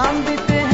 हम बीते